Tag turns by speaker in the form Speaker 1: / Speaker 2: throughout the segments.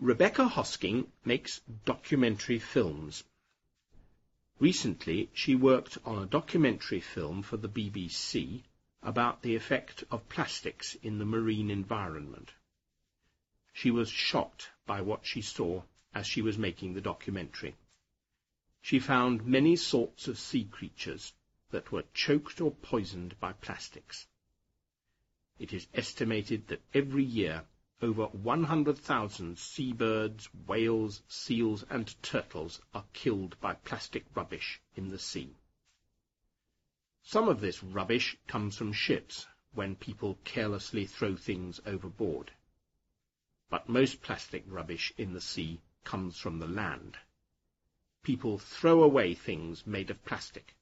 Speaker 1: Rebecca Hosking makes documentary films. Recently, she worked on a documentary film for the BBC about the effect of plastics in the marine environment. She was shocked by what she saw as she was making the documentary. She found many sorts of sea creatures that were choked or poisoned by plastics. It is estimated that every year over 100,000 seabirds, whales, seals, and turtles are killed by plastic rubbish in the sea. Some of this rubbish comes from ships when people carelessly throw things overboard. But most plastic rubbish in the sea comes from the land. People throw away things made of plastic.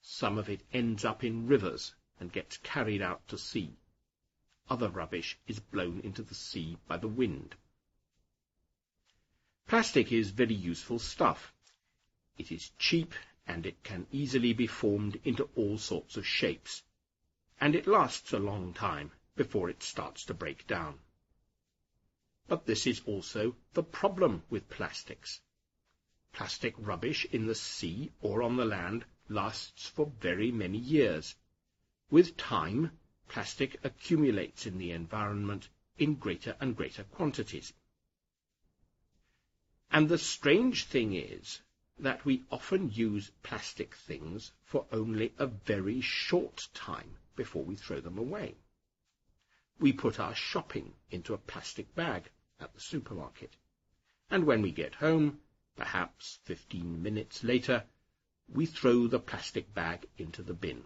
Speaker 1: Some of it ends up in rivers and gets carried out to sea other rubbish is blown into the sea by the wind. Plastic is very useful stuff. It is cheap and it can easily be formed into all sorts of shapes. And it lasts a long time before it starts to break down. But this is also the problem with plastics. Plastic rubbish in the sea or on the land lasts for very many years. With time, plastic accumulates in the environment in greater and greater quantities. And the strange thing is that we often use plastic things for only a very short time before we throw them away. We put our shopping into a plastic bag at the supermarket, and when we get home, perhaps fifteen minutes later, we throw the plastic bag into the bin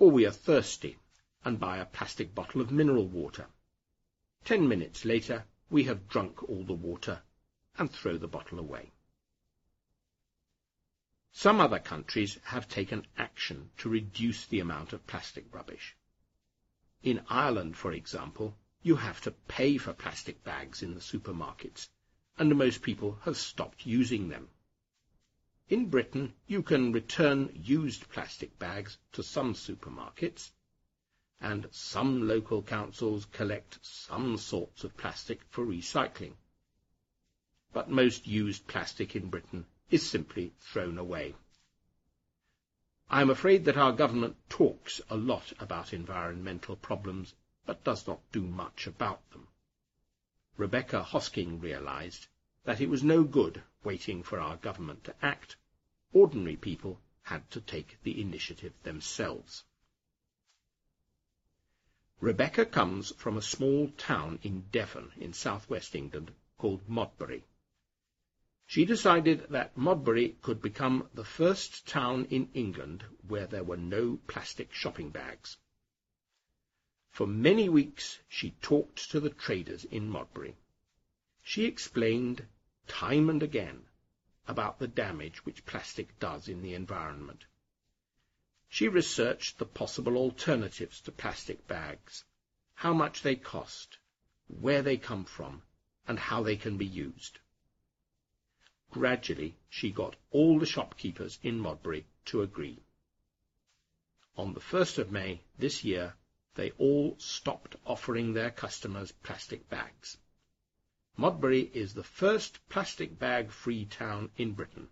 Speaker 1: or we are thirsty and buy a plastic bottle of mineral water. Ten minutes later, we have drunk all the water and throw the bottle away. Some other countries have taken action to reduce the amount of plastic rubbish. In Ireland, for example, you have to pay for plastic bags in the supermarkets, and most people have stopped using them. In Britain, you can return used plastic bags to some supermarkets, and some local councils collect some sorts of plastic for recycling. But most used plastic in Britain is simply thrown away. I am afraid that our government talks a lot about environmental problems, but does not do much about them. Rebecca Hosking realized that it was no good waiting for our government to act. Ordinary people had to take the initiative themselves. Rebecca comes from a small town in Devon in southwest England called Modbury. She decided that Modbury could become the first town in England where there were no plastic shopping bags. For many weeks she talked to the traders in Modbury. She explained time and again about the damage which plastic does in the environment. She researched the possible alternatives to plastic bags, how much they cost, where they come from, and how they can be used. Gradually, she got all the shopkeepers in Modbury to agree. On the 1st of May this year, they all stopped offering their customers plastic bags. Modbury is the first plastic bag-free town in Britain,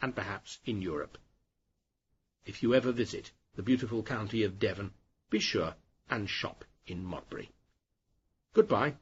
Speaker 1: and perhaps in Europe. If you ever visit the beautiful county of Devon, be sure and shop in Modbury. Goodbye.